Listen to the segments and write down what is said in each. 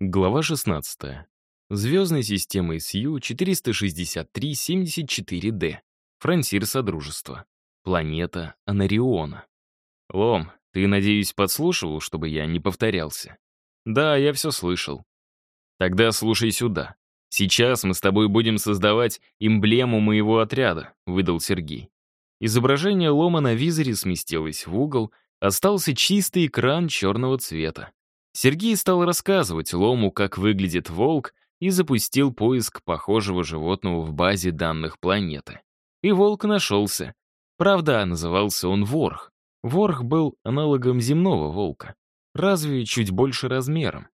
Глава 16. Звездная система СЮ 463-74D. Фронтир Содружества. Планета Анариона. Лом, ты, надеюсь, подслушивал, чтобы я не повторялся? Да, я все слышал. Тогда слушай сюда. Сейчас мы с тобой будем создавать эмблему моего отряда, выдал Сергей. Изображение Лома на визоре сместилось в угол, остался чистый экран черного цвета. Сергей стал рассказывать Лому, как выглядит волк, и запустил поиск похожего животного в базе данных планеты. И волк нашелся. Правда, назывался он ворх. Ворх был аналогом земного волка, разве чуть больше размером.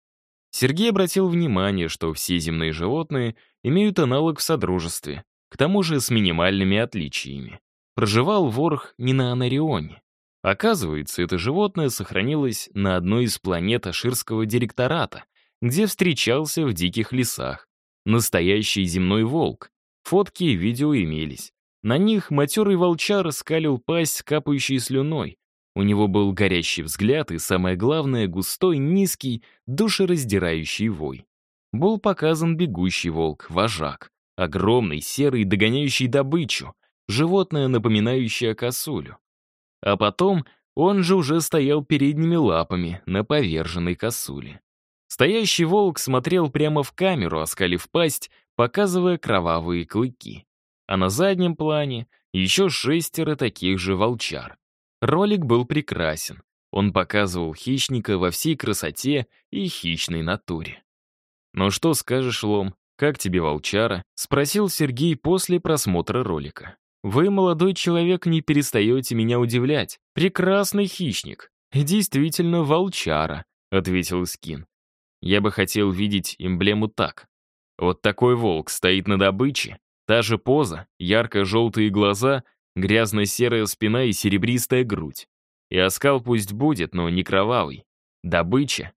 Сергей обратил внимание, что все земные животные имеют аналог в Содружестве, к тому же с минимальными отличиями. Проживал ворх не на Анарионе. Оказывается, это животное сохранилось на одной из планет Аширского директората, где встречался в диких лесах. Настоящий земной волк. Фотки и видео имелись. На них матерый волчар скалил пасть капающей слюной. У него был горящий взгляд и, самое главное, густой, низкий, душераздирающий вой. Был показан бегущий волк, вожак. Огромный, серый, догоняющий добычу. Животное, напоминающее косулю. А потом он же уже стоял передними лапами на поверженной косуле. Стоящий волк смотрел прямо в камеру, оскалив пасть, показывая кровавые клыки. А на заднем плане еще шестеро таких же волчар. Ролик был прекрасен. Он показывал хищника во всей красоте и хищной натуре. «Ну что скажешь, Лом, как тебе волчара?» — спросил Сергей после просмотра ролика. Вы, молодой человек, не перестаете меня удивлять. Прекрасный хищник. Действительно, волчара, ответил Скин. Я бы хотел видеть эмблему так. Вот такой волк стоит на добыче, та же поза, ярко-желтые глаза, грязно-серая спина и серебристая грудь. И оскал пусть будет, но не кровавый. Добыча.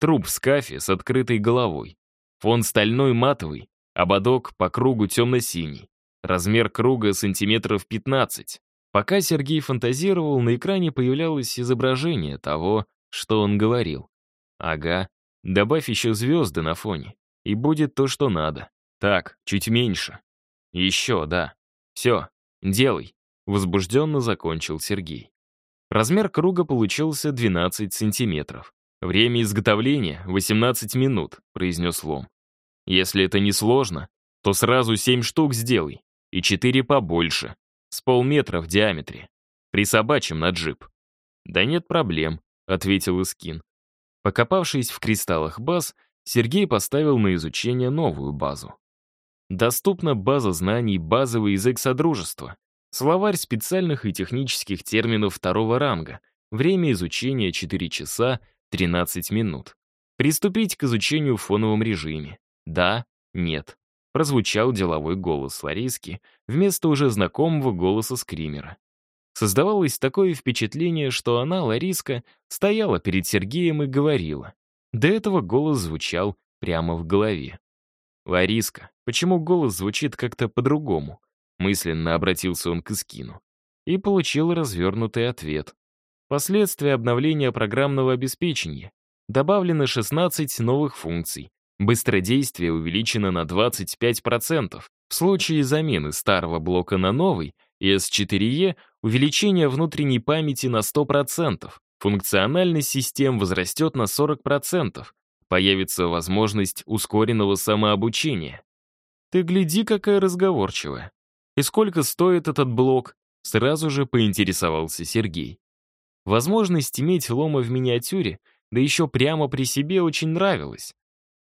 Труп в скафе с открытой головой. Фон стальной матовый, ободок по кругу темно-синий. Размер круга сантиметров 15. Пока Сергей фантазировал, на экране появлялось изображение того, что он говорил. Ага, добавь еще звезды на фоне, и будет то, что надо. Так, чуть меньше. Еще, да. Все, делай. Возбужденно закончил Сергей. Размер круга получился 12 сантиметров. Время изготовления — 18 минут, произнес Лом. Если это не сложно, то сразу 7 штук сделай и четыре побольше, с полметра в диаметре. Присобачим на джип. «Да нет проблем», — ответил Искин. Покопавшись в кристаллах баз, Сергей поставил на изучение новую базу. Доступна база знаний «Базовый язык Содружества», словарь специальных и технических терминов второго ранга, время изучения 4 часа 13 минут. Приступить к изучению в фоновом режиме. Да, нет прозвучал деловой голос Лариски вместо уже знакомого голоса скримера. Создавалось такое впечатление, что она, Лариска, стояла перед Сергеем и говорила. До этого голос звучал прямо в голове. «Лариска, почему голос звучит как-то по-другому?» Мысленно обратился он к Искину. И получил развернутый ответ. Последствия обновления программного обеспечения. Добавлено 16 новых функций, Быстродействие увеличено на 25%. В случае замены старого блока на новый, S4E увеличение внутренней памяти на 100%, функциональность систем возрастет на 40%, появится возможность ускоренного самообучения. Ты гляди, какая разговорчивая. И сколько стоит этот блок? Сразу же поинтересовался Сергей. Возможность иметь лома в миниатюре, да еще прямо при себе очень нравилась.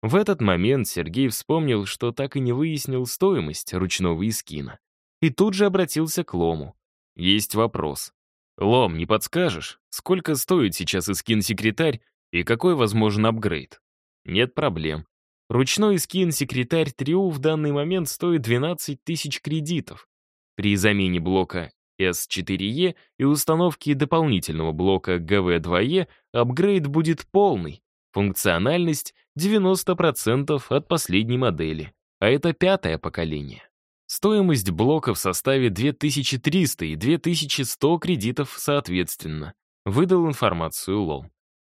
В этот момент Сергей вспомнил, что так и не выяснил стоимость ручного искина. И тут же обратился к Лому. «Есть вопрос. Лом, не подскажешь, сколько стоит сейчас искин-секретарь и какой возможен апгрейд?» «Нет проблем. Ручной искин-секретарь Триу в данный момент стоит 12 тысяч кредитов. При замене блока S4E и установке дополнительного блока GV2E апгрейд будет полный, Функциональность 90% от последней модели, а это пятое поколение. Стоимость блока в составе 2300 и 2100 кредитов соответственно. Выдал информацию Лом.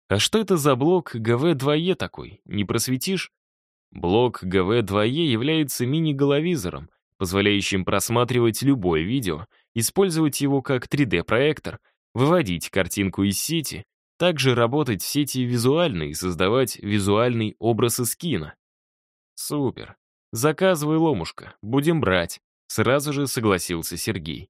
А что это за блок ГВ-2Е такой? Не просветишь? Блок ГВ-2Е является мини-головизором, позволяющим просматривать любое видео, использовать его как 3D-проектор, выводить картинку из сети, также работать в сети визуально и создавать визуальный образ из кино. Супер. Заказывай, ломушка, будем брать. Сразу же согласился Сергей.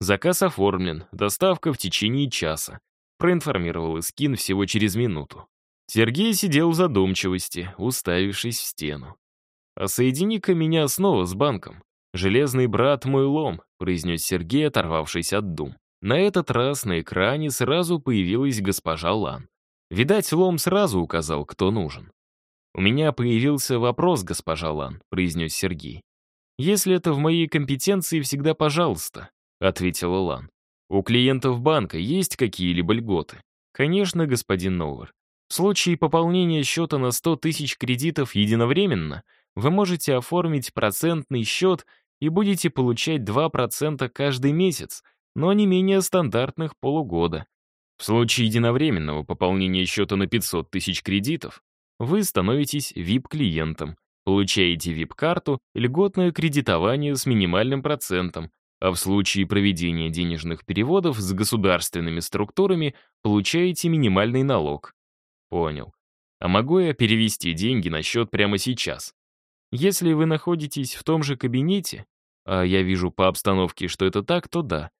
Заказ оформлен, доставка в течение часа. Проинформировал Искин всего через минуту. Сергей сидел в задумчивости, уставившись в стену. «А соедини-ка меня снова с банком. Железный брат мой лом», — произнес Сергей, оторвавшись от дум. На этот раз на экране сразу появилась госпожа Лан. Видать, лом сразу указал, кто нужен. «У меня появился вопрос, госпожа Лан», — произнес Сергей. «Если это в моей компетенции, всегда пожалуйста», — ответила Лан. У клиентов банка есть какие-либо льготы? Конечно, господин Новер. В случае пополнения счета на 100 тысяч кредитов единовременно вы можете оформить процентный счет и будете получать 2% каждый месяц, но не менее стандартных полугода. В случае единовременного пополнения счета на 500 тысяч кредитов вы становитесь VIP-клиентом, получаете VIP-карту, льготное кредитование с минимальным процентом, а в случае проведения денежных переводов с государственными структурами получаете минимальный налог. Понял. А могу я перевести деньги на счет прямо сейчас? Если вы находитесь в том же кабинете, а я вижу по обстановке, что это так, то да.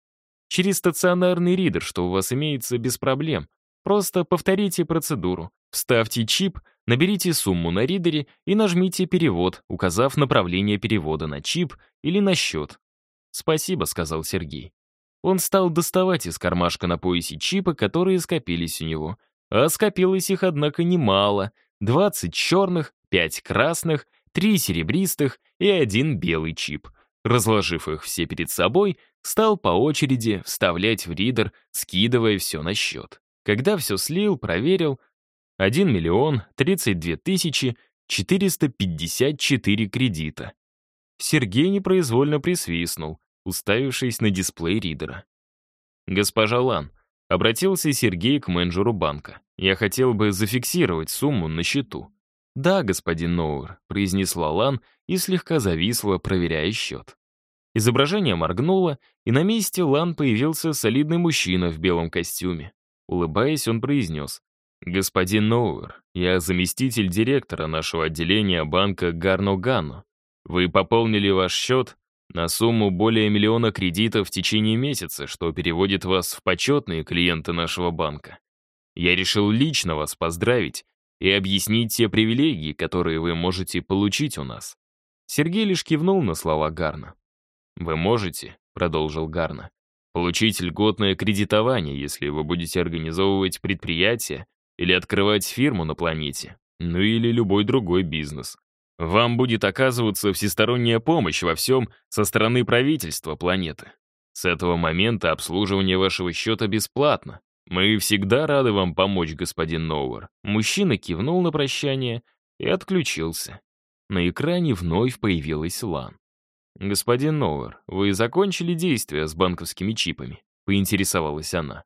Через стационарный ридер, что у вас имеется, без проблем. Просто повторите процедуру. Вставьте чип, наберите сумму на ридере и нажмите «Перевод», указав направление перевода на чип или на счет. «Спасибо», — сказал Сергей. Он стал доставать из кармашка на поясе чипы, которые скопились у него. А скопилось их, однако, немало. 20 черных, 5 красных, 3 серебристых и один белый чип. Разложив их все перед собой, стал по очереди вставлять в ридер, скидывая все на счет. Когда все слил, проверил. 1 миллион 32 тысячи 454 кредита. Сергей непроизвольно присвистнул, уставившись на дисплей ридера. «Госпожа Лан», — обратился Сергей к менеджеру банка, «я хотел бы зафиксировать сумму на счету». «Да, господин Ноуэр», — произнесла Лан и слегка зависла, проверяя счет. Изображение моргнуло, и на месте Лан появился солидный мужчина в белом костюме. Улыбаясь, он произнес, «Господин Ноуэр, я заместитель директора нашего отделения банка Гарно-Гано. Вы пополнили ваш счет на сумму более миллиона кредитов в течение месяца, что переводит вас в почетные клиенты нашего банка. Я решил лично вас поздравить и объяснить те привилегии, которые вы можете получить у нас. Сергей лишь кивнул на слова Гарна. «Вы можете», — продолжил Гарна, «получить льготное кредитование, если вы будете организовывать предприятие или открывать фирму на планете, ну или любой другой бизнес. Вам будет оказываться всесторонняя помощь во всем со стороны правительства планеты. С этого момента обслуживание вашего счета бесплатно. Мы всегда рады вам помочь, господин Ноуэр. Мужчина кивнул на прощание и отключился. На экране вновь появилась Лан. «Господин Ноуэр, вы закончили действия с банковскими чипами?» — поинтересовалась она.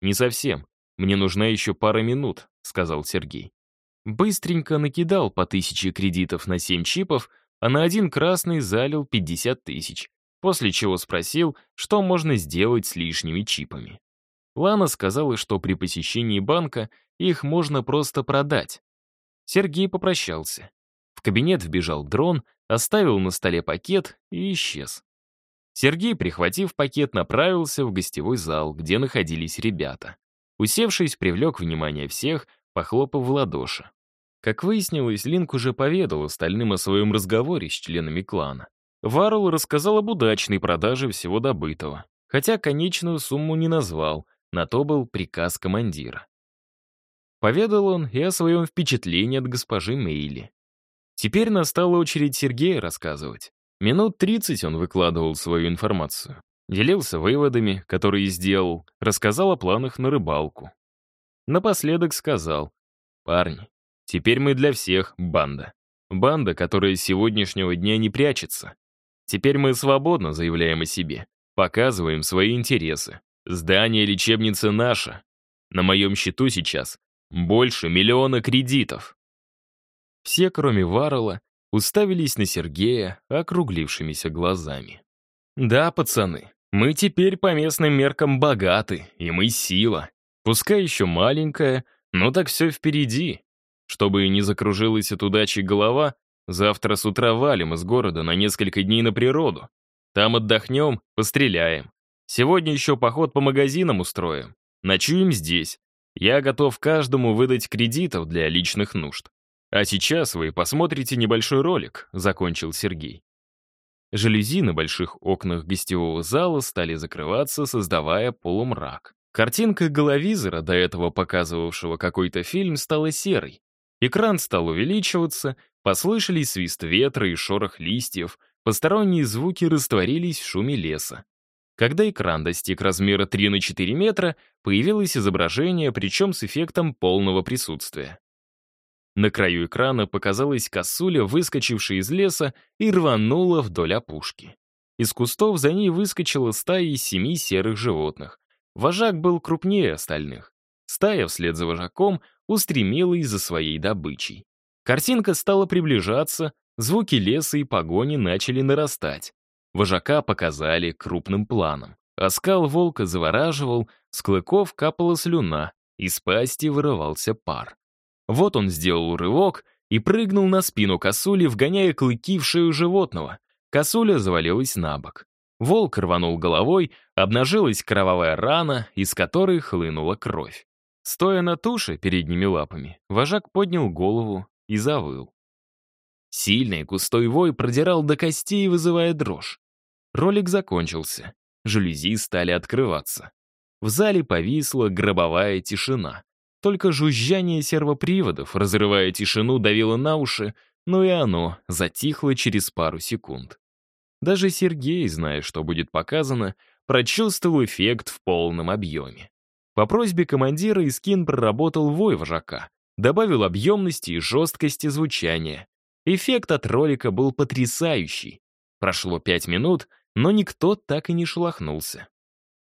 «Не совсем. Мне нужна еще пара минут», — сказал Сергей. Быстренько накидал по тысяче кредитов на 7 чипов, а на один красный залил 50 тысяч, после чего спросил, что можно сделать с лишними чипами. Лана сказала, что при посещении банка их можно просто продать. Сергей попрощался. В кабинет вбежал дрон, оставил на столе пакет и исчез. Сергей, прихватив пакет, направился в гостевой зал, где находились ребята. Усевшись, привлек внимание всех, похлопав в ладоши. Как выяснилось, Линк уже поведал остальным о своем разговоре с членами клана. Варл рассказал об удачной продаже всего добытого, хотя конечную сумму не назвал, на то был приказ командира. Поведал он и о своем впечатлении от госпожи Мейли. Теперь настала очередь Сергея рассказывать. Минут 30 он выкладывал свою информацию. Делился выводами, которые сделал, рассказал о планах на рыбалку. Напоследок сказал, «Парни, Теперь мы для всех банда. Банда, которая с сегодняшнего дня не прячется. Теперь мы свободно заявляем о себе, показываем свои интересы. Здание лечебницы наше. На моем счету сейчас Больше миллиона кредитов. Все, кроме Варрелла, уставились на Сергея округлившимися глазами. «Да, пацаны, мы теперь по местным меркам богаты, и мы сила. Пускай еще маленькая, но так все впереди. Чтобы не закружилась от удачи голова, завтра с утра валим из города на несколько дней на природу. Там отдохнем, постреляем. Сегодня еще поход по магазинам устроим. Ночуем здесь. Я готов каждому выдать кредитов для личных нужд. А сейчас вы посмотрите небольшой ролик», — закончил Сергей. Жалюзи на больших окнах гостевого зала стали закрываться, создавая полумрак. Картинка головизора, до этого показывавшего какой-то фильм, стала серой. Экран стал увеличиваться, послышались свист ветра и шорох листьев, посторонние звуки растворились в шуме леса. Когда экран достиг размера 3 на 4 метра, появилось изображение, причем с эффектом полного присутствия. На краю экрана показалась косуля, выскочившая из леса, и рванула вдоль опушки. Из кустов за ней выскочила стая из семи серых животных. Вожак был крупнее остальных. Стая вслед за вожаком устремилась за своей добычей. Картинка стала приближаться, звуки леса и погони начали нарастать. Вожака показали крупным планом. Оскал волка завораживал, с клыков капала слюна, из пасти вырывался пар. Вот он сделал рывок и прыгнул на спину косули, вгоняя клыки в шею животного. Косуля завалилась на бок. Волк рванул головой, обнажилась кровавая рана, из которой хлынула кровь. Стоя на туше передними лапами, вожак поднял голову и завыл. Сильный густой вой продирал до костей, вызывая дрожь. Ролик закончился. Жалюзи стали открываться. В зале повисла гробовая тишина. Только жужжание сервоприводов, разрывая тишину, давило на уши, но и оно затихло через пару секунд. Даже Сергей, зная, что будет показано, прочувствовал эффект в полном объеме. По просьбе командира Искин проработал вой вожака, добавил объемности и жесткости звучания. Эффект от ролика был потрясающий. Прошло пять минут, но никто так и не шелохнулся.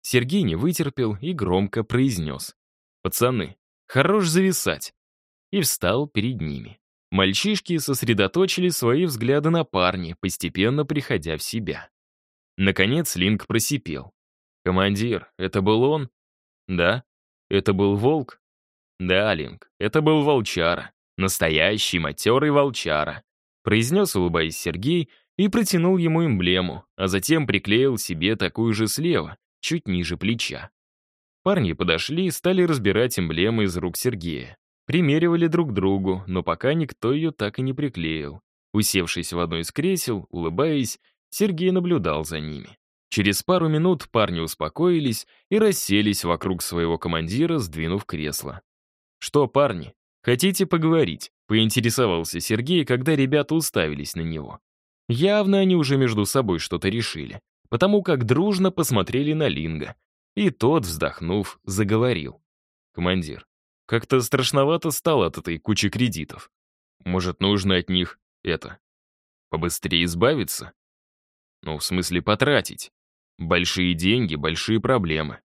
Сергей не вытерпел и громко произнес. «Пацаны, хорош зависать!» И встал перед ними. Мальчишки сосредоточили свои взгляды на парне, постепенно приходя в себя. Наконец Линк просипел. «Командир, это был он?» «Да». «Это был волк?» «Да, Линк, это был волчара. Настоящий матерый волчара», произнес, улыбаясь Сергей, и протянул ему эмблему, а затем приклеил себе такую же слева, чуть ниже плеча. Парни подошли и стали разбирать эмблемы из рук Сергея. Примеривали друг другу, но пока никто ее так и не приклеил. Усевшись в одно из кресел, улыбаясь, Сергей наблюдал за ними. Через пару минут парни успокоились и расселись вокруг своего командира, сдвинув кресло. «Что, парни, хотите поговорить?» — поинтересовался Сергей, когда ребята уставились на него. Явно они уже между собой что-то решили, потому как дружно посмотрели на Линга. И тот, вздохнув, заговорил. «Командир, как-то страшновато стало от этой кучи кредитов. Может, нужно от них это, побыстрее избавиться? Ну, в смысле, потратить. Большие деньги, большие проблемы.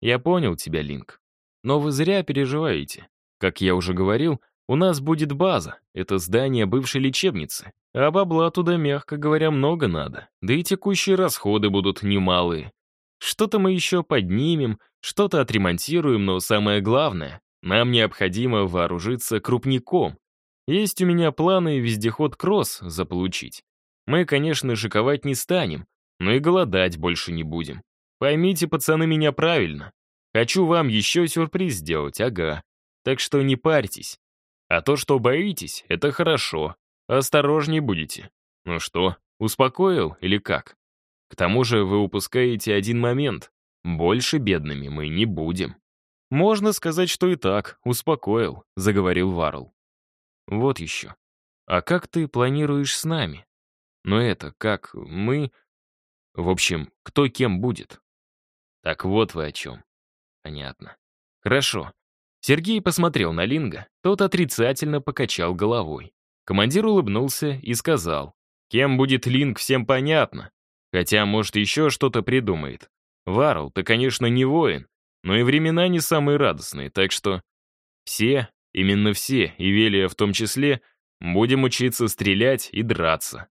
Я понял тебя, Линк. Но вы зря переживаете. Как я уже говорил, у нас будет база, это здание бывшей лечебницы. А бабла туда, мягко говоря, много надо. Да и текущие расходы будут немалые. Что-то мы еще поднимем, что-то отремонтируем, но самое главное, нам необходимо вооружиться крупником. Есть у меня планы вездеход «Кросс» заполучить. Мы, конечно, шиковать не станем, но и голодать больше не будем. Поймите, пацаны, меня правильно. Хочу вам еще сюрприз сделать, ага. Так что не парьтесь. А то, что боитесь, это хорошо. Осторожней будете. Ну что, успокоил или как? К тому же вы упускаете один момент. Больше бедными мы не будем. «Можно сказать, что и так, успокоил», — заговорил Варл. «Вот еще. А как ты планируешь с нами? Но это, как мы... В общем, кто кем будет?» «Так вот вы о чем». «Понятно. Хорошо». Сергей посмотрел на Линга, тот отрицательно покачал головой. Командир улыбнулся и сказал, «Кем будет Линг, всем понятно. Хотя, может, еще что-то придумает. Варл, ты, конечно, не воин, но и времена не самые радостные, так что... Все, именно все, и Велия в том числе, будем учиться стрелять и драться.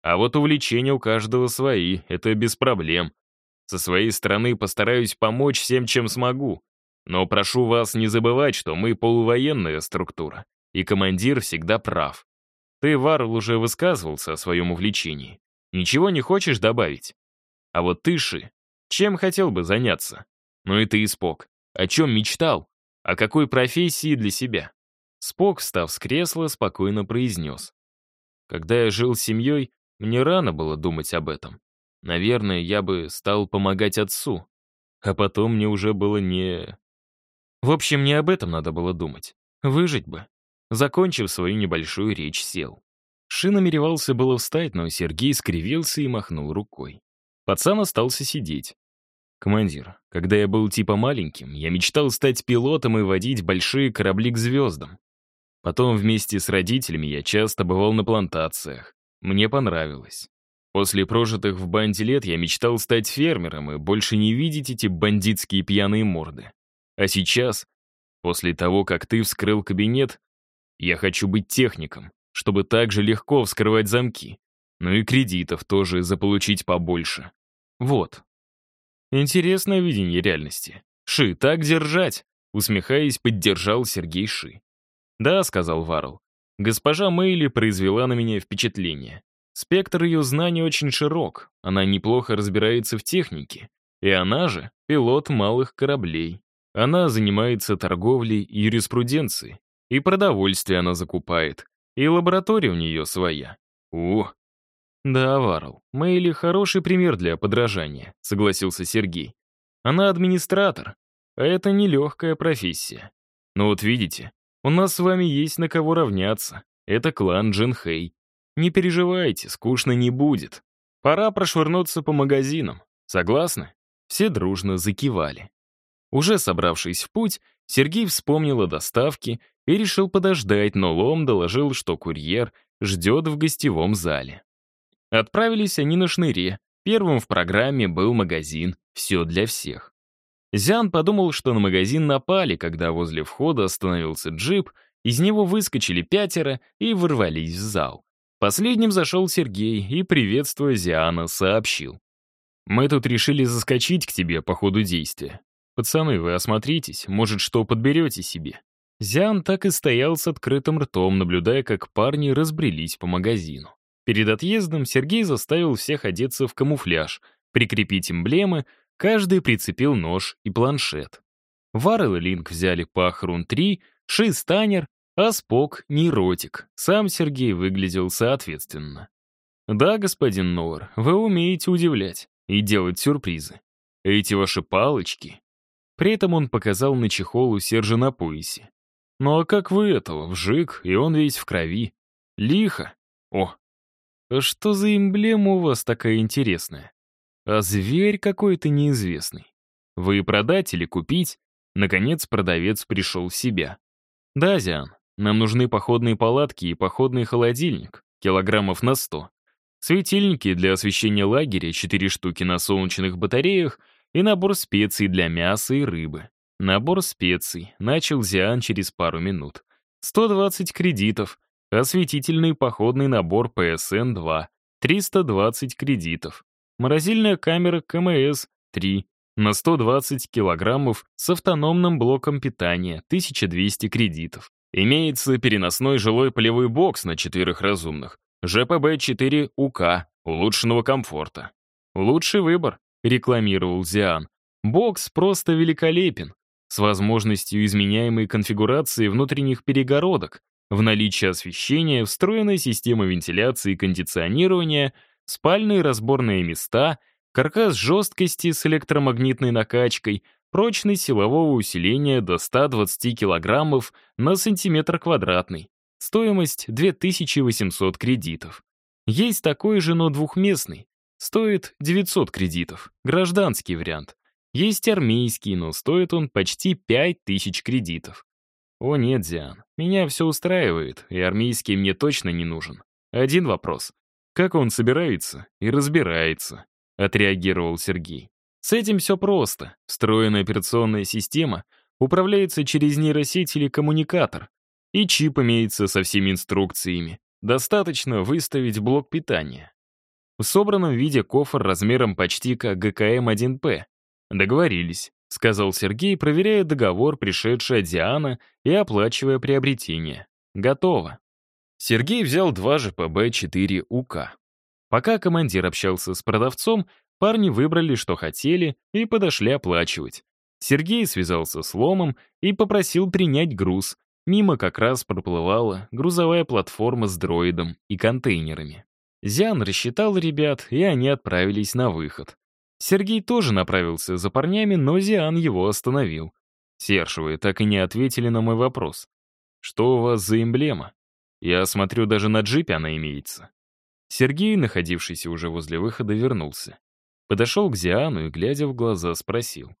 А вот увлечения у каждого свои, это без проблем. Со своей стороны постараюсь помочь всем, чем смогу. Но прошу вас не забывать, что мы полувоенная структура, и командир всегда прав. Ты, Варл, уже высказывался о своем увлечении. Ничего не хочешь добавить? А вот ты, Ши, чем хотел бы заняться? Ну и ты, Спок, о чем мечтал? О какой профессии для себя? Спок, встав с кресла, спокойно произнес. Когда я жил с семьей, мне рано было думать об этом. Наверное, я бы стал помогать отцу. А потом мне уже было не... В общем, не об этом надо было думать. Выжить бы. Закончив свою небольшую речь, сел. Ши намеревался было встать, но Сергей скривился и махнул рукой. Пацан остался сидеть. «Командир, когда я был типа маленьким, я мечтал стать пилотом и водить большие корабли к звездам. Потом вместе с родителями я часто бывал на плантациях. Мне понравилось. После прожитых в банде лет я мечтал стать фермером и больше не видеть эти бандитские пьяные морды. А сейчас, после того, как ты вскрыл кабинет, я хочу быть техником, чтобы так же легко вскрывать замки. Ну и кредитов тоже заполучить побольше. Вот. Интересное видение реальности. Ши, так держать, усмехаясь, поддержал Сергей Ши. «Да», — сказал Варл. «Госпожа Мэйли произвела на меня впечатление. Спектр ее знаний очень широк, она неплохо разбирается в технике. И она же — пилот малых кораблей. Она занимается торговлей и юриспруденцией. И продовольствие она закупает. И лаборатория у нее своя. О! Да, Варл, Мэйли хороший пример для подражания, согласился Сергей. Она администратор, а это нелегкая профессия. Но вот видите, у нас с вами есть на кого равняться. Это клан Джинхэй. Не переживайте, скучно не будет. Пора прошвырнуться по магазинам. Согласны? Все дружно закивали. Уже собравшись в путь, Сергей вспомнил о доставке и решил подождать, но Лом доложил, что курьер ждет в гостевом зале. Отправились они на шныре. Первым в программе был магазин «Все для всех». Зян подумал, что на магазин напали, когда возле входа остановился джип, из него выскочили пятеро и ворвались в зал. Последним зашел Сергей и, приветствуя Зиана, сообщил. «Мы тут решили заскочить к тебе по ходу действия. Пацаны, вы осмотритесь, может, что подберете себе». Зиан так и стоял с открытым ртом, наблюдая, как парни разбрелись по магазину. Перед отъездом Сергей заставил всех одеться в камуфляж, прикрепить эмблемы, Каждый прицепил нож и планшет. Варрел и Линк взяли Пахрун-3, Ши Станер, а Спок — нейротик. Сам Сергей выглядел соответственно. «Да, господин Ноор, вы умеете удивлять и делать сюрпризы. Эти ваши палочки...» При этом он показал на чехол у Сержа на поясе. «Ну а как вы этого, вжик, и он весь в крови. Лихо. О, а что за эмблема у вас такая интересная? А зверь какой-то неизвестный. Вы продать или купить? Наконец продавец пришел в себя. Да, Зиан, нам нужны походные палатки и походный холодильник, килограммов на сто. Светильники для освещения лагеря, четыре штуки на солнечных батареях и набор специй для мяса и рыбы. Набор специй. Начал Зиан через пару минут. 120 кредитов. Осветительный походный набор ПСН-2. 320 кредитов. Морозильная камера КМС-3 на 120 килограммов с автономным блоком питания, 1200 кредитов. Имеется переносной жилой полевой бокс на четверых разумных, ЖПБ-4УК, улучшенного комфорта. Лучший выбор, рекламировал Зиан. Бокс просто великолепен, с возможностью изменяемой конфигурации внутренних перегородок, в наличии освещения, встроенной системы вентиляции и кондиционирования — спальные разборные места, каркас жесткости с электромагнитной накачкой, прочность силового усиления до 120 килограммов на сантиметр квадратный. Стоимость 2800 кредитов. Есть такой же, но двухместный. Стоит 900 кредитов. Гражданский вариант. Есть армейский, но стоит он почти 5000 кредитов. О нет, Диан, меня все устраивает, и армейский мне точно не нужен. Один вопрос. Как он собирается и разбирается, отреагировал Сергей. С этим все просто. Встроенная операционная система управляется через нейросеть или коммуникатор, и чип имеется со всеми инструкциями. Достаточно выставить блок питания. В собранном виде кофр размером почти как ГКМ-1П. Договорились, сказал Сергей, проверяя договор, пришедший от Диана, и оплачивая приобретение. Готово. Сергей взял два ЖПБ-4УК. Пока командир общался с продавцом, парни выбрали, что хотели, и подошли оплачивать. Сергей связался с Ломом и попросил принять груз. Мимо как раз проплывала грузовая платформа с дроидом и контейнерами. Зян рассчитал ребят, и они отправились на выход. Сергей тоже направился за парнями, но Зиан его остановил. «Серж, вы так и не ответили на мой вопрос. Что у вас за эмблема? Я смотрю, даже на джипе она имеется». Сергей, находившийся уже возле выхода, вернулся. Подошел к Зиану и, глядя в глаза, спросил.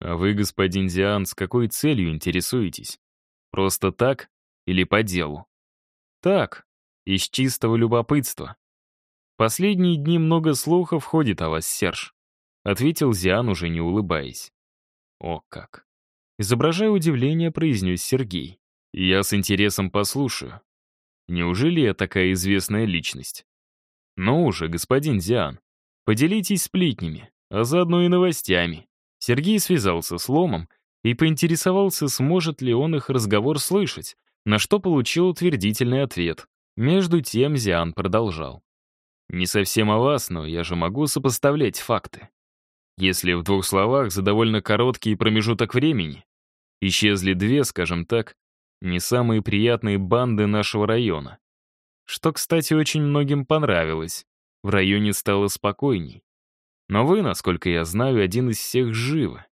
«А вы, господин Зиан, с какой целью интересуетесь? Просто так или по делу?» «Так, из чистого любопытства. Последние дни много слухов ходит о вас, Серж», ответил Зиан, уже не улыбаясь. «О как!» Изображая удивление, произнес Сергей. «Я с интересом послушаю. Неужели я такая известная личность?» «Ну уже, господин Зиан, поделитесь сплетнями, а заодно и новостями. Сергей связался с Ломом и поинтересовался, сможет ли он их разговор слышать, на что получил утвердительный ответ. Между тем Зиан продолжал. «Не совсем о вас, но я же могу сопоставлять факты. Если в двух словах за довольно короткий промежуток времени исчезли две, скажем так, не самые приятные банды нашего района. Что, кстати, очень многим понравилось. В районе стало спокойней. Но вы, насколько я знаю, один из всех живы.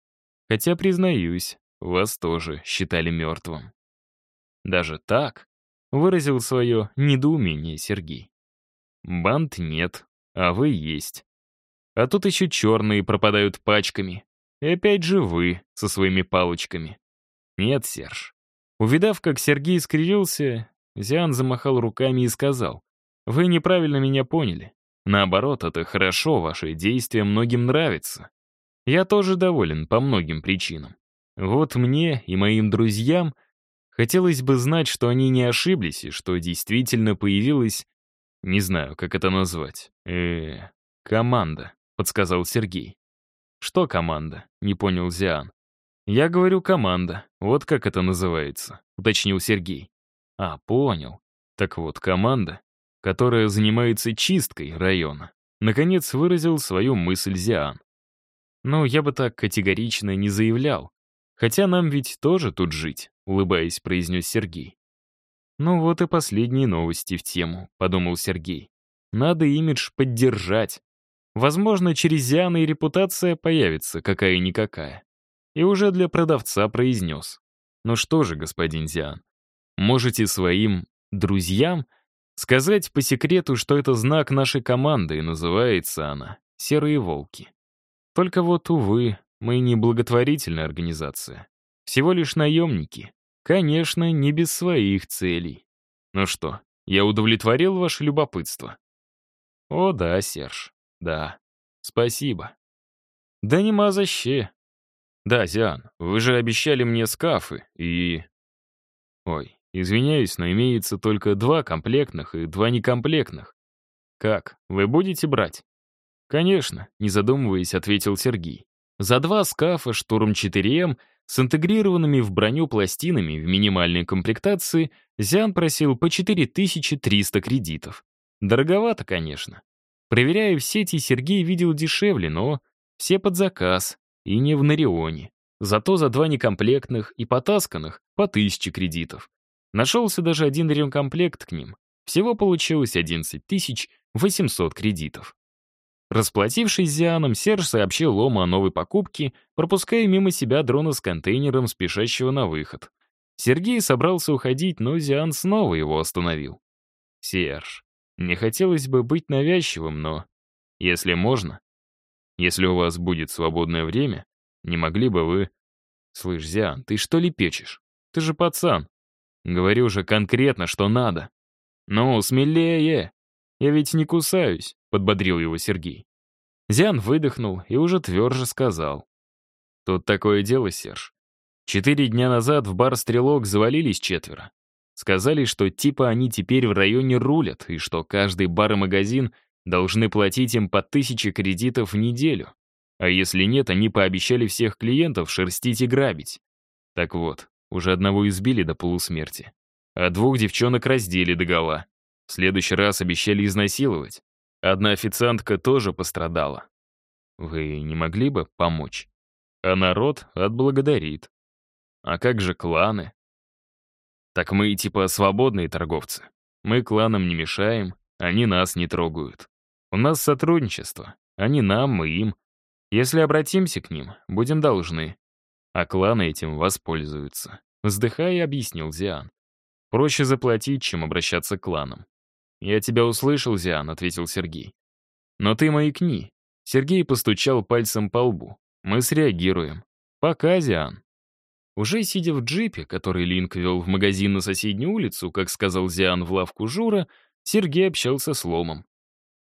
Хотя, признаюсь, вас тоже считали мертвым. Даже так выразил свое недоумение Сергей. Банд нет, а вы есть. А тут еще черные пропадают пачками. И опять же вы со своими палочками. Нет, Серж. Увидав, как Сергей скривился, Зиан замахал руками и сказал, «Вы неправильно меня поняли. Наоборот, это хорошо, ваши действия многим нравятся. Я тоже доволен по многим причинам. Вот мне и моим друзьям хотелось бы знать, что они не ошиблись и что действительно появилась, не знаю, как это назвать, э, команда, подсказал Сергей. Что команда? Не понял Зиан. Я говорю команда, вот как это называется, уточнил Сергей. А, понял. Так вот, команда которая занимается чисткой района, наконец выразил свою мысль Зиан. «Ну, я бы так категорично не заявлял. Хотя нам ведь тоже тут жить», — улыбаясь, произнес Сергей. «Ну вот и последние новости в тему», — подумал Сергей. «Надо имидж поддержать. Возможно, через Зиана и репутация появится какая-никакая». И уже для продавца произнес. «Ну что же, господин Зиан, можете своим друзьям Сказать по секрету, что это знак нашей команды, и называется она «Серые волки». Только вот, увы, мы не благотворительная организация. Всего лишь наемники. Конечно, не без своих целей. Ну что, я удовлетворил ваше любопытство? О, да, Серж, да. Спасибо. Да нема за. Да, Зиан, вы же обещали мне скафы и... Ой, Извиняюсь, но имеется только два комплектных и два некомплектных. Как, вы будете брать? Конечно, не задумываясь, ответил Сергей. За два скафа «Штурм 4М» с интегрированными в броню пластинами в минимальной комплектации Зиан просил по 4300 кредитов. Дороговато, конечно. Проверяя в сети, Сергей видел дешевле, но все под заказ, и не в Нарионе. Зато за два некомплектных и потасканных по 1000 кредитов. Нашелся даже один ремкомплект к ним. Всего получилось 11 800 кредитов. Расплатившись с Зианом, Серж сообщил Лому о новой покупке, пропуская мимо себя дрона с контейнером, спешащего на выход. Сергей собрался уходить, но Зиан снова его остановил. «Серж, не хотелось бы быть навязчивым, но... Если можно, если у вас будет свободное время, не могли бы вы... Слышь, Зиан, ты что ли печешь? Ты же пацан. Говорю же конкретно, что надо. Ну, смелее. Я ведь не кусаюсь, подбодрил его Сергей. Зян выдохнул и уже тверже сказал. Тут такое дело, Серж. Четыре дня назад в бар «Стрелок» завалились четверо. Сказали, что типа они теперь в районе рулят, и что каждый бар и магазин должны платить им по тысяче кредитов в неделю. А если нет, они пообещали всех клиентов шерстить и грабить. Так вот, уже одного избили до полусмерти. А двух девчонок раздели догола. Следующий раз обещали изнасиловать. Одна официантка тоже пострадала. Вы не могли бы помочь? А народ отблагодарит. А как же кланы? Так мы типа свободные торговцы. Мы кланам не мешаем, они нас не трогают. У нас сотрудничество. Они нам, мы им. Если обратимся к ним, будем должны. А кланы этим воспользуются. Вздыхая, объяснил Зиан. Проще заплатить, чем обращаться к кланам. «Я тебя услышал, Зиан», — ответил Сергей. «Но ты маякни». Сергей постучал пальцем по лбу. «Мы среагируем. Пока, Зиан». Уже сидя в джипе, который Линк вел в магазин на соседнюю улицу, как сказал Зиан в лавку Жура, Сергей общался с Ломом.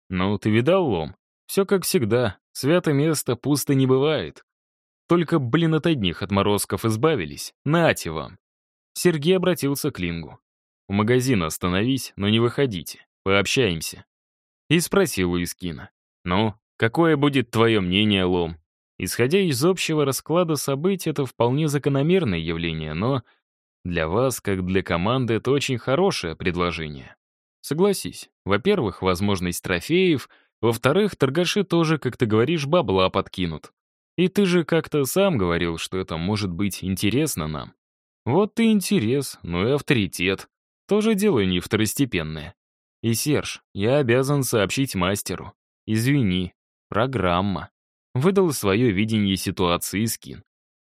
«Ну, ты видал, Лом? Все как всегда. Свято место пусто не бывает. Только, блин, от одних отморозков избавились. Нате вам». Сергей обратился к Лингу. «У магазина остановись, но не выходите. Пообщаемся». И спросил у Искина. «Ну, какое будет твое мнение, Лом? Исходя из общего расклада событий, это вполне закономерное явление, но для вас, как для команды, это очень хорошее предложение. Согласись, во-первых, возможность трофеев, во-вторых, торгаши тоже, как ты говоришь, бабла подкинут. И ты же как-то сам говорил, что это может быть интересно нам. Вот и интерес, ну и авторитет. Тоже дело не второстепенное. И, Серж, я обязан сообщить мастеру. Извини, программа. Выдал свое видение ситуации Скин.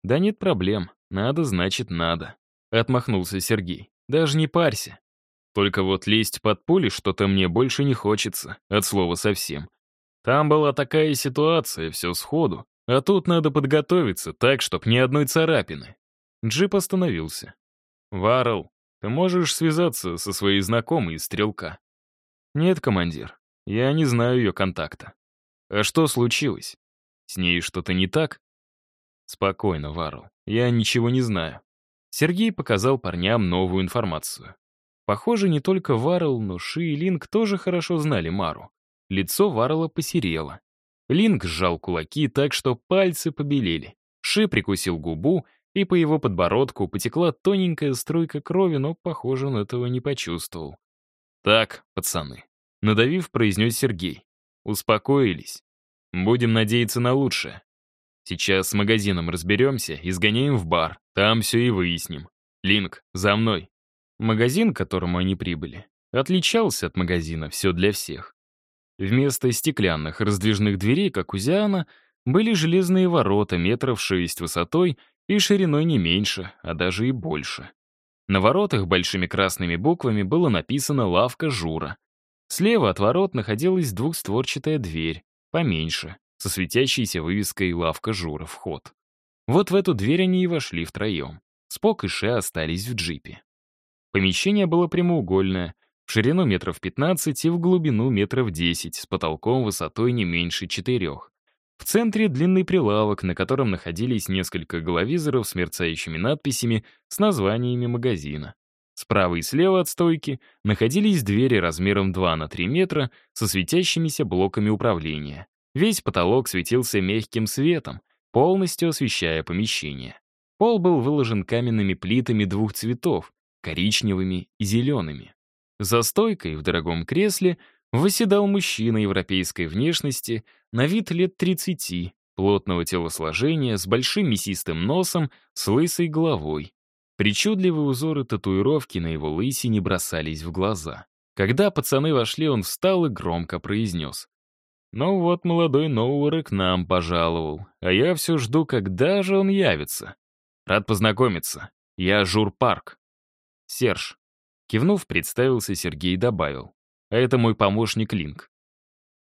«Да нет проблем. Надо, значит, надо». Отмахнулся Сергей. «Даже не парься. Только вот лезть под пули что-то мне больше не хочется, от слова совсем. Там была такая ситуация, все сходу. А тут надо подготовиться так, чтоб ни одной царапины». Джип остановился. «Варрелл, ты можешь связаться со своей знакомой из стрелка?» «Нет, командир, я не знаю ее контакта». «А что случилось?» С ней что-то не так? Спокойно, Вару. Я ничего не знаю. Сергей показал парням новую информацию. Похоже, не только Варрелл, но Ши и Линк тоже хорошо знали Мару. Лицо Варрелла посерело. Линк сжал кулаки так, что пальцы побелели. Ши прикусил губу, и по его подбородку потекла тоненькая струйка крови, но, похоже, он этого не почувствовал. «Так, пацаны», — надавив, произнес Сергей. «Успокоились. Будем надеяться на лучшее. Сейчас с магазином разберемся и сгоняем в бар. Там все и выясним. Линк, за мной. Магазин, к которому они прибыли, отличался от магазина «Все для всех». Вместо стеклянных раздвижных дверей, как у Зиана, были железные ворота метров шесть высотой и шириной не меньше, а даже и больше. На воротах большими красными буквами было написано «Лавка Жура». Слева от ворот находилась двухстворчатая дверь, поменьше, со светящейся вывеской «Лавка Жура. Вход». Вот в эту дверь они и вошли втроем. Спок и Ше остались в джипе. Помещение было прямоугольное, в ширину метров 15 и в глубину метров 10, с потолком высотой не меньше четырех. В центре длинный прилавок, на котором находились несколько головизоров с мерцающими надписями с названиями магазина. Справа и слева от стойки находились двери размером 2 на 3 метра со светящимися блоками управления. Весь потолок светился мягким светом, полностью освещая помещение. Пол был выложен каменными плитами двух цветов — коричневыми и зелеными. За стойкой в дорогом кресле восседал мужчина европейской внешности, на вид лет 30, плотного телосложения, с большим мясистым носом, с лысой головой. Причудливые узоры татуировки на его лысине бросались в глаза. Когда пацаны вошли, он встал и громко произнес. «Ну вот молодой Ноуэр к нам пожаловал, а я все жду, когда же он явится. Рад познакомиться. Я Жур Парк». «Серж». Кивнув, представился Сергей и добавил. «А это мой помощник Линк».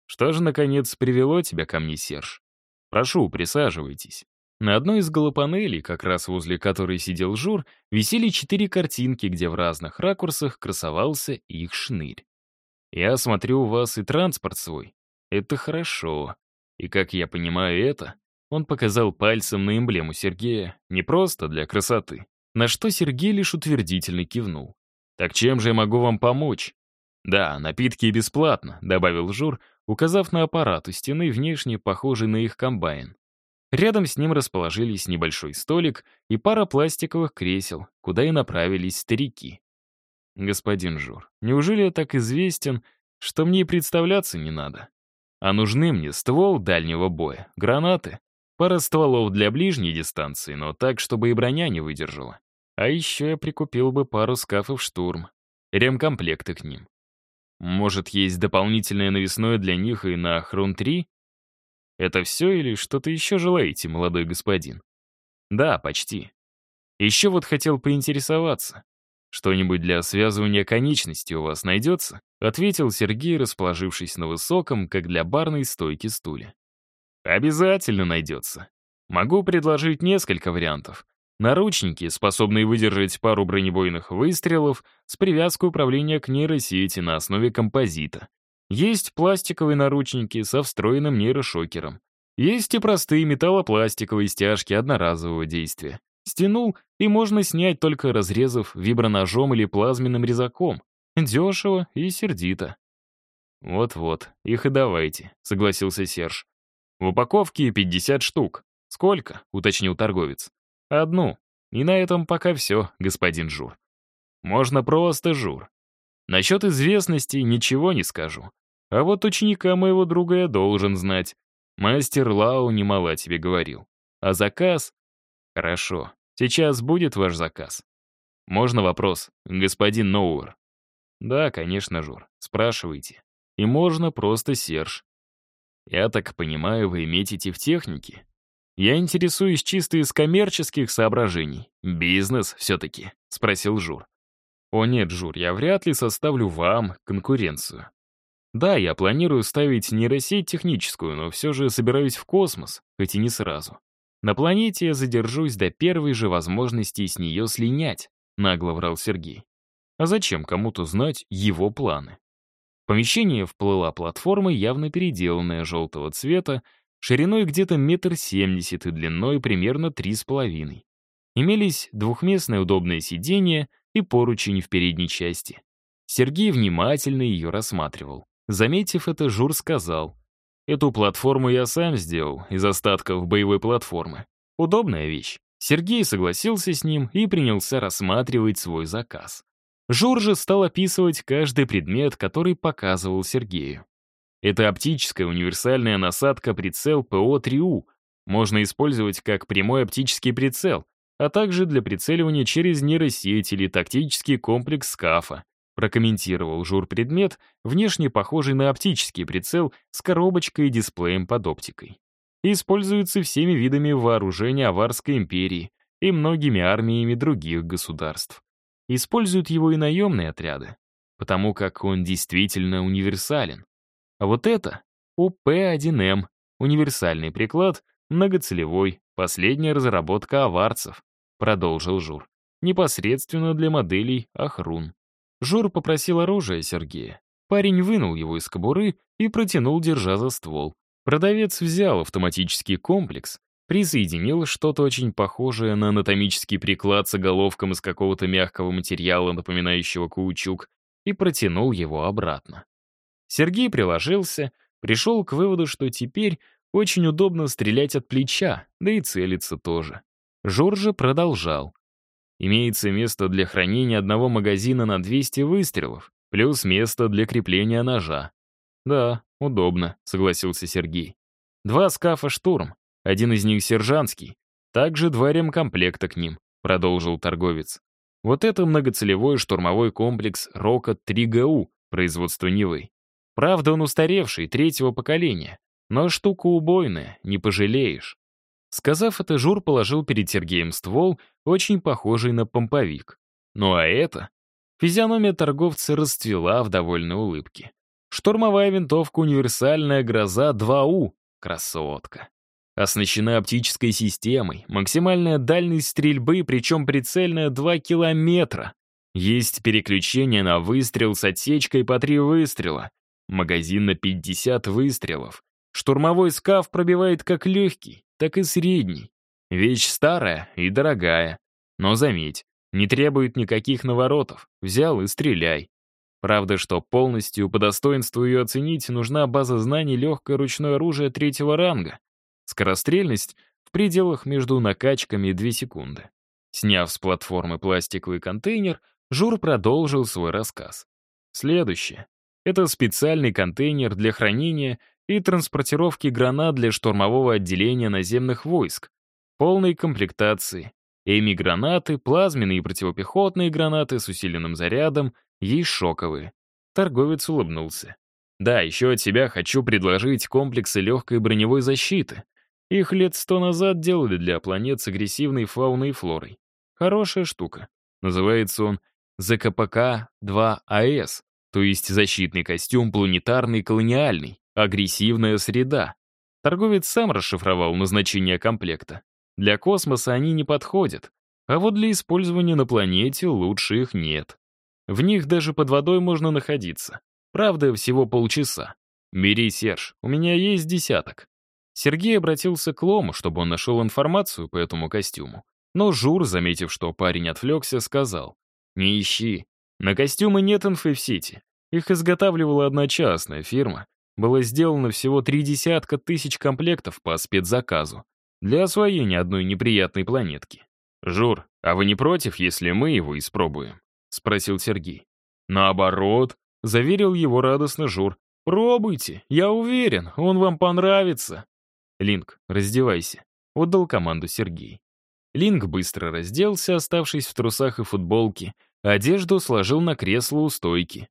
«Что же, наконец, привело тебя ко мне, Серж? Прошу, присаживайтесь». На одной из голопанелей, как раз возле которой сидел Жур, висели четыре картинки, где в разных ракурсах красовался их шнырь. «Я смотрю, у вас и транспорт свой. Это хорошо. И, как я понимаю это, Он показал пальцем на эмблему Сергея, не просто для красоты. На что Сергей лишь утвердительно кивнул. «Так чем же я могу вам помочь?» «Да, напитки бесплатно», — добавил Жур, указав на аппарат у стены, внешне похожий на их комбайн. Рядом с ним расположились небольшой столик и пара пластиковых кресел, куда и направились старики. «Господин Жур, неужели я так известен, что мне и представляться не надо? А нужны мне ствол дальнего боя, гранаты, пара стволов для ближней дистанции, но так, чтобы и броня не выдержала. А еще я прикупил бы пару скафов «Штурм», ремкомплекты к ним. Может, есть дополнительное навесное для них и на Хрон-3? Это все или что-то еще желаете, молодой господин? Да, почти. Еще вот хотел поинтересоваться. Что-нибудь для связывания конечностей у вас найдется? Ответил Сергей, расположившись на высоком, как для барной стойки стуле. Обязательно найдется. Могу предложить несколько вариантов. Наручники, способные выдержать пару бронебойных выстрелов с привязкой управления к нейросети на основе композита. Есть пластиковые наручники со встроенным нейрошокером. Есть и простые металлопластиковые стяжки одноразового действия. Стянул, и можно снять только разрезав виброножом или плазменным резаком. Дешево и сердито. «Вот-вот, их и давайте», — согласился Серж. «В упаковке 50 штук. Сколько?» — уточнил торговец. «Одну. И на этом пока все, господин Жур. Можно просто Жур. Насчет известности ничего не скажу. А вот ученика моего друга я должен знать. Мастер Лау немало тебе говорил. А заказ? Хорошо. Сейчас будет ваш заказ. Можно вопрос, господин Ноуэр? Да, конечно, Жур. Спрашивайте. И можно просто Серж. Я так понимаю, вы метите в технике? Я интересуюсь чисто из коммерческих соображений. Бизнес все-таки, спросил Жур. О нет, Жур, я вряд ли составлю вам конкуренцию. Да, я планирую ставить нейросеть техническую, но все же собираюсь в космос, хоть и не сразу. На планете я задержусь до первой же возможности с нее слинять, нагло врал Сергей. А зачем кому-то знать его планы? В помещение вплыла платформа, явно переделанная желтого цвета, шириной где-то метр семьдесят и длиной примерно три с половиной. Имелись двухместное удобное сиденье и поручень в передней части. Сергей внимательно ее рассматривал. Заметив это, Жур сказал, «Эту платформу я сам сделал из остатков боевой платформы. Удобная вещь». Сергей согласился с ним и принялся рассматривать свой заказ. Жур же стал описывать каждый предмет, который показывал Сергею. Это оптическая универсальная насадка-прицел ПО-3У. Можно использовать как прямой оптический прицел, а также для прицеливания через нейросеть или тактический комплекс СКАФа, прокомментировал Жур предмет, внешне похожий на оптический прицел с коробочкой и дисплеем под оптикой. используется всеми видами вооружения Аварской империи и многими армиями других государств. Используют его и наемные отряды, потому как он действительно универсален. А вот это УП-1М, универсальный приклад, многоцелевой, последняя разработка аварцев, продолжил Жур. Непосредственно для моделей Ахрун. Жур попросил оружие Сергея. Парень вынул его из кобуры и протянул, держа за ствол. Продавец взял автоматический комплекс, присоединил что-то очень похожее на анатомический приклад с оголовком из какого-то мягкого материала, напоминающего каучук, и протянул его обратно. Сергей приложился, пришел к выводу, что теперь очень удобно стрелять от плеча, да и целиться тоже. Жоржа продолжал. Имеется место для хранения одного магазина на 200 выстрелов, плюс место для крепления ножа. Да, удобно, согласился Сергей. Два скафа «Штурм», один из них сержантский, также два ремкомплекта к ним, продолжил торговец. Вот это многоцелевой штурмовой комплекс «Рокот-3ГУ» производства Невы. Правда, он устаревший, третьего поколения, но штука убойная, не пожалеешь. Сказав это, Жур положил перед Сергеем ствол, очень похожий на помповик. Ну а это... Физиономия торговца расцвела в довольной улыбке. Штурмовая винтовка «Универсальная гроза 2У». Красотка. Оснащена оптической системой, максимальная дальность стрельбы, причем прицельная 2 километра. Есть переключение на выстрел с отсечкой по 3 выстрела. Магазин на 50 выстрелов. Штурмовой скаф пробивает как легкий, так и средний. Вещь старая и дорогая. Но заметь, не требует никаких наворотов. Взял и стреляй. Правда, что полностью по достоинству ее оценить, нужна база знаний легкое ручное оружие третьего ранга. Скорострельность в пределах между накачками 2 секунды. Сняв с платформы пластиковый контейнер, Жур продолжил свой рассказ. Следующее. Это специальный контейнер для хранения и транспортировки гранат для штурмового отделения наземных войск, полной комплектации, эми-гранаты, плазменные и противопехотные гранаты с усиленным зарядом, есть шоковые. Торговец улыбнулся. Да, еще от себя хочу предложить комплексы легкой броневой защиты. Их лет сто назад делали для планет с агрессивной фауной и флорой. Хорошая штука. Называется он ЗКПК-2АС, то есть защитный костюм планетарный колониальный, агрессивная среда. Торговец сам расшифровал назначение комплекта. Для космоса они не подходят, а вот для использования на планете лучше их нет. В них даже под водой можно находиться. Правда, всего полчаса. Бери, Серж, у меня есть десяток. Сергей обратился к Лому, чтобы он нашел информацию по этому костюму. Но Жур, заметив, что парень отвлекся, сказал, «Не ищи. На костюмы нет инфы в сети. Их изготавливала одна частная фирма. Было сделано всего три десятка тысяч комплектов по спецзаказу для освоения одной неприятной планетки. «Жур, а вы не против, если мы его испробуем?» — спросил Сергей. «Наоборот», — заверил его радостно Жур. «Пробуйте, я уверен, он вам понравится». «Линк, раздевайся», — отдал команду Сергей. Линк быстро разделся, оставшись в трусах и футболке, одежду сложил на кресло у стойки.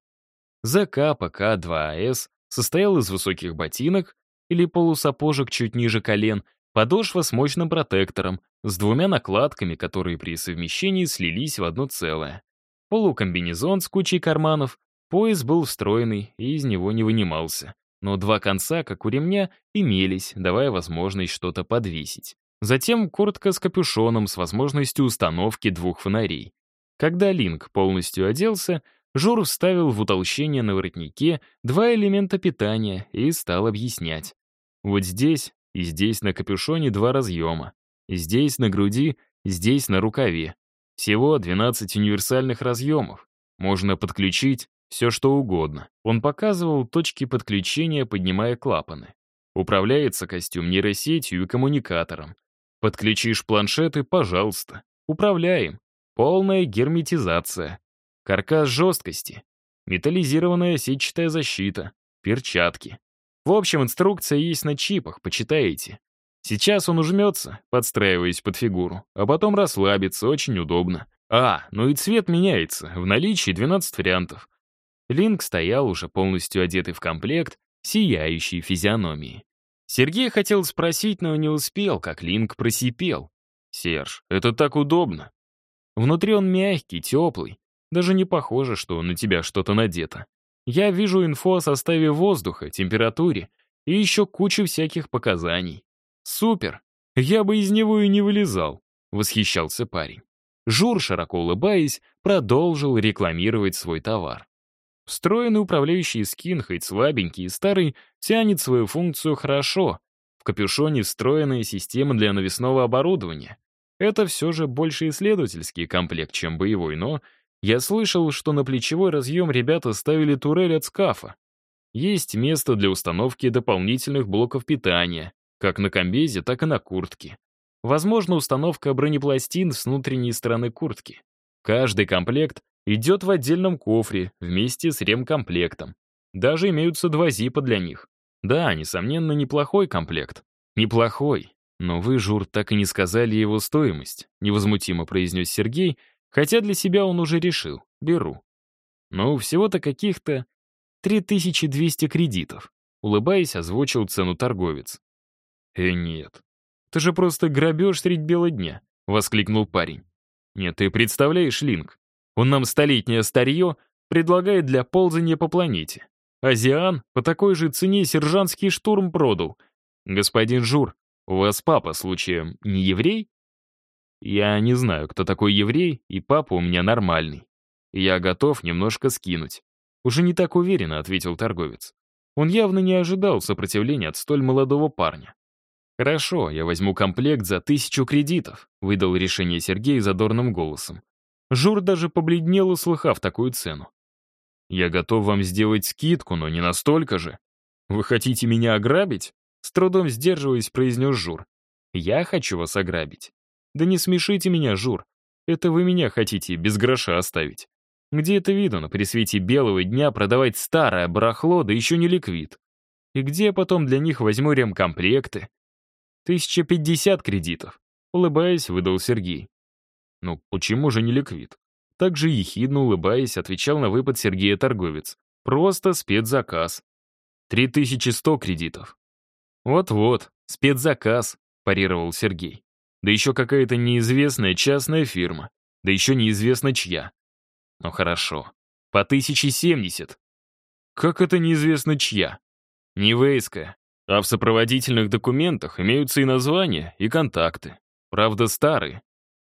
ЗК ПК-2АС состоял из высоких ботинок или полусапожек чуть ниже колен, подошва с мощным протектором, с двумя накладками, которые при совмещении слились в одно целое. Полукомбинезон с кучей карманов, пояс был встроенный и из него не вынимался. Но два конца, как у ремня, имелись, давая возможность что-то подвесить. Затем куртка с капюшоном с возможностью установки двух фонарей. Когда Линк полностью оделся, Жор вставил в утолщение на воротнике два элемента питания и стал объяснять. Вот здесь и здесь на капюшоне два разъема. Здесь на груди, здесь на рукаве. Всего 12 универсальных разъемов. Можно подключить все, что угодно. Он показывал точки подключения, поднимая клапаны. Управляется костюм нейросетью и коммуникатором. Подключишь планшеты, пожалуйста. Управляем. Полная герметизация. Каркас жесткости. Металлизированная сетчатая защита. Перчатки. В общем, инструкция есть на чипах, почитаете. Сейчас он ужмется, подстраиваясь под фигуру, а потом расслабится, очень удобно. А, ну и цвет меняется, в наличии 12 вариантов. Линк стоял уже полностью одетый в комплект, сияющий физиономией. Сергей хотел спросить, но не успел, как Линк просипел. «Серж, это так удобно». Внутри он мягкий, теплый, даже не похоже, что на тебя что-то надето. Я вижу инфу о составе воздуха, температуре и еще кучу всяких показаний. Супер! Я бы из него и не вылезал, восхищался парень. Жур, широко улыбаясь, продолжил рекламировать свой товар. Встроенный управляющий скин, хоть слабенький и старый, тянет свою функцию хорошо. В капюшоне встроенная система для навесного оборудования. Это все же больше исследовательский комплект, чем боевой, но я слышал, что на плечевой разъем ребята ставили турель от скафа. Есть место для установки дополнительных блоков питания, как на комбезе, так и на куртке. Возможно, установка бронепластин с внутренней стороны куртки. Каждый комплект идет в отдельном кофре вместе с ремкомплектом. Даже имеются два зипа для них. Да, несомненно, неплохой комплект. Неплохой. Но вы, Жур, так и не сказали его стоимость, невозмутимо произнес Сергей, Хотя для себя он уже решил. Беру. Ну, всего-то каких-то 3200 кредитов. Улыбаясь, озвучил цену торговец. «Э, нет. Это же просто грабеж средь бела дня», — воскликнул парень. «Нет, ты представляешь, Линк, он нам столетнее старье предлагает для ползания по планете. Азиан по такой же цене сержантский штурм продал. Господин Жур, у вас папа, случаем, не еврей?» Я не знаю, кто такой еврей, и папа у меня нормальный. Я готов немножко скинуть. Уже не так уверенно, ответил торговец. Он явно не ожидал сопротивления от столь молодого парня. «Хорошо, я возьму комплект за тысячу кредитов», — выдал решение Сергей задорным голосом. Жур даже побледнел, услыхав такую цену. «Я готов вам сделать скидку, но не настолько же. Вы хотите меня ограбить?» С трудом сдерживаясь, произнес Жур. «Я хочу вас ограбить». «Да не смешите меня, Жур. Это вы меня хотите без гроша оставить. Где это видно при свете белого дня продавать старое барахло, да еще не ликвид? И где я потом для них возьму ремкомплекты? Тысяча пятьдесят кредитов. Улыбаясь, выдал Сергей. Ну, почему же не ликвид? Также ехидно улыбаясь, отвечал на выпад Сергея торговец. Просто спецзаказ. Три тысячи сто кредитов. Вот-вот, спецзаказ, парировал Сергей. Да еще какая-то неизвестная частная фирма. Да еще неизвестно чья. Ну хорошо. По 1070. Как это неизвестно чья? Не вейская. А в сопроводительных документах имеются и названия, и контакты. Правда, старые.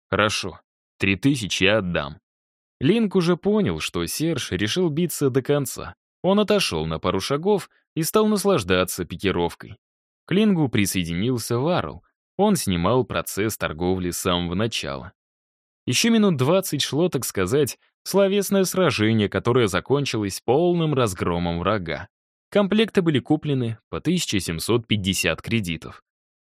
Хорошо. Три тысячи я отдам. Линк уже понял, что Серж решил биться до конца. Он отошел на пару шагов и стал наслаждаться пикировкой. К Лингу присоединился Варл. Он снимал процесс торговли с самого начала. Еще минут двадцать шло, так сказать, словесное сражение, которое закончилось полным разгромом врага. Комплекты были куплены по 1750 кредитов.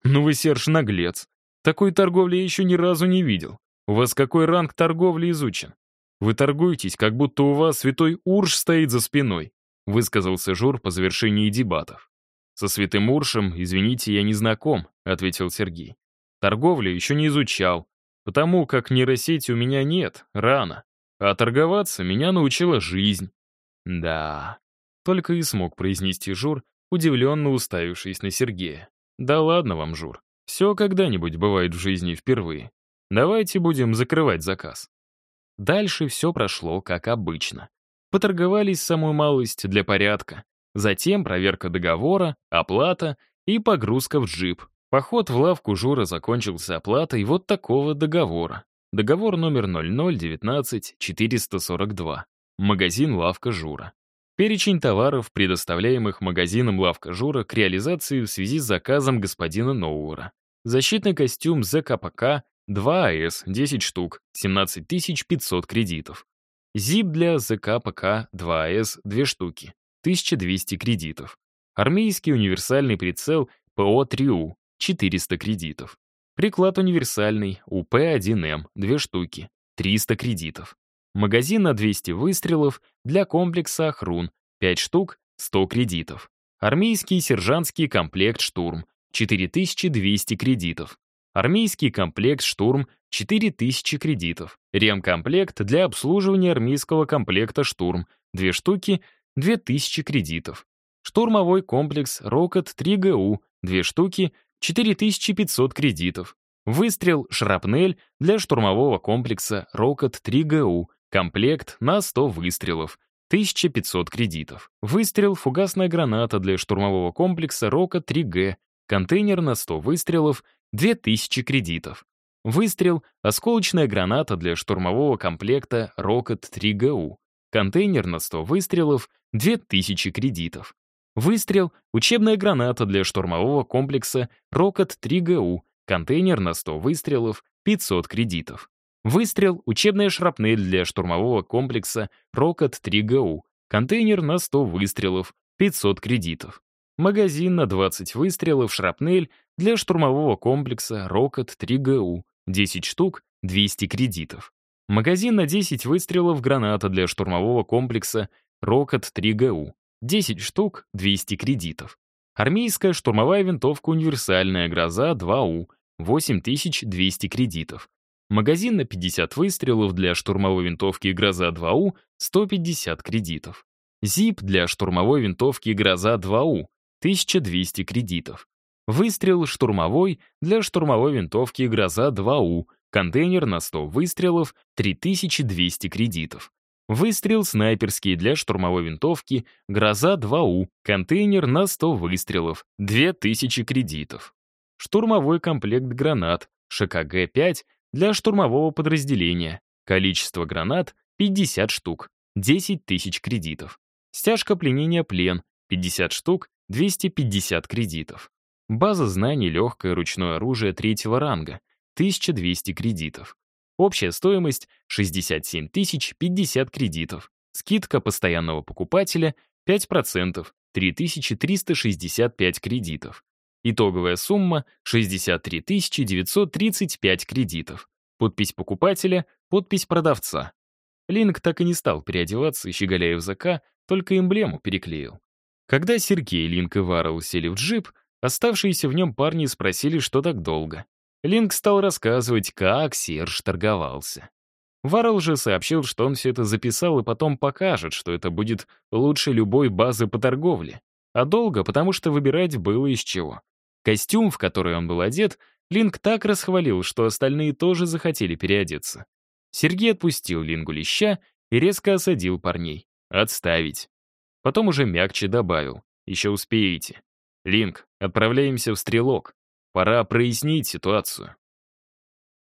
Ну вы, Серж, наглец. Такой торговли я еще ни разу не видел. У вас какой ранг торговли изучен? Вы торгуетесь, как будто у вас святой Урш стоит за спиной, высказался Жур по завершении дебатов. Со святым Уршем, извините, я не знаком, ответил Сергей. Торговлю еще не изучал, Потому как нейросети у меня нет, рано. А торговаться меня научила жизнь. Да. Только и смог произнести Жур, удивленно уставившись на Сергея. Да ладно вам, Жур. Все когда-нибудь бывает в жизни впервые. Давайте будем закрывать заказ. Дальше все прошло как обычно. Поторговались самую малость для порядка. Затем проверка договора, оплата и погрузка в джип, Поход в лавку Жура закончился оплатой вот такого договора. Договор номер 0019-442. Магазин «Лавка Жура». Перечень товаров, предоставляемых магазином «Лавка Жура» к реализации в связи с заказом господина Ноуэра. Защитный костюм ЗКПК 2АС 10 штук, 17 500 кредитов. ЗИП для ЗКПК 2АС 2 штуки, 1200 кредитов. Армейский универсальный прицел ПО-3У 400 кредитов. Приклад универсальный, УП-1М, 2 штуки, 300 кредитов. Магазин на 200 выстрелов для комплекса Ахрун, 5 штук, 100 кредитов. Армейский сержантский комплект «Штурм», 4200 кредитов. Армейский комплект «Штурм», 4000 кредитов. Ремкомплект для обслуживания армейского комплекта «Штурм», 2 штуки, 2000 кредитов. Штурмовой комплекс «Рокот 3ГУ», 2 штуки, 4500 кредитов. Выстрел «Шрапнель» для штурмового комплекса «Рокот-3ГУ», комплект на 100 выстрелов, 1500 кредитов. Выстрел «Фугасная граната» для штурмового комплекса «Рокот-3Г», контейнер на 100 выстрелов, 2000 кредитов. Выстрел «Осколочная граната» для штурмового комплекта «Рокот-3ГУ», контейнер на 100 выстрелов, 2000 кредитов. Выстрел — учебная граната для штурмового комплекса «Рокот-3ГУ», контейнер на 100 выстрелов, 500 кредитов. Выстрел — учебная шрапнель для штурмового комплекса «Рокот-3ГУ», контейнер на 100 выстрелов, 500 кредитов. Магазин на 20 выстрелов шрапнель для штурмового комплекса «Рокот-3ГУ», 10 штук, 200 кредитов. Магазин на 10 выстрелов граната для штурмового комплекса «Рокот-3ГУ», 10 штук, 200 кредитов. Армейская штурмовая винтовка универсальная «Гроза 2У», 8200 кредитов. Магазин на 50 выстрелов для штурмовой винтовки «Гроза 2У», 150 кредитов. ЗИП для штурмовой винтовки «Гроза 2У», 1200 кредитов. Выстрел штурмовой для штурмовой винтовки «Гроза 2У», контейнер на 100 выстрелов, 3200 кредитов. Выстрел снайперский для штурмовой винтовки «Гроза-2У», контейнер на 100 выстрелов, 2000 кредитов. Штурмовой комплект гранат ШКГ-5 для штурмового подразделения. Количество гранат — 50 штук, 10 тысяч кредитов. Стяжка пленения плен — 50 штук, 250 кредитов. База знаний «Легкое ручное оружие третьего ранга» — 1200 кредитов. Общая стоимость — 67 тысяч 50 кредитов. Скидка постоянного покупателя — 5%, 3365 кредитов. Итоговая сумма — 63 935 кредитов. Подпись покупателя, подпись продавца. Линк так и не стал переодеваться щеголяя в ЗК, только эмблему переклеил. Когда Сергей, Линк и Варл сели в джип, оставшиеся в нем парни спросили, что так долго. Линк стал рассказывать, как Серж торговался. Варл же сообщил, что он все это записал и потом покажет, что это будет лучше любой базы по торговле. А долго, потому что выбирать было из чего. Костюм, в который он был одет, Линк так расхвалил, что остальные тоже захотели переодеться. Сергей отпустил Лингу леща и резко осадил парней. «Отставить». Потом уже мягче добавил. «Еще успеете. Линк, отправляемся в стрелок. Пора прояснить ситуацию.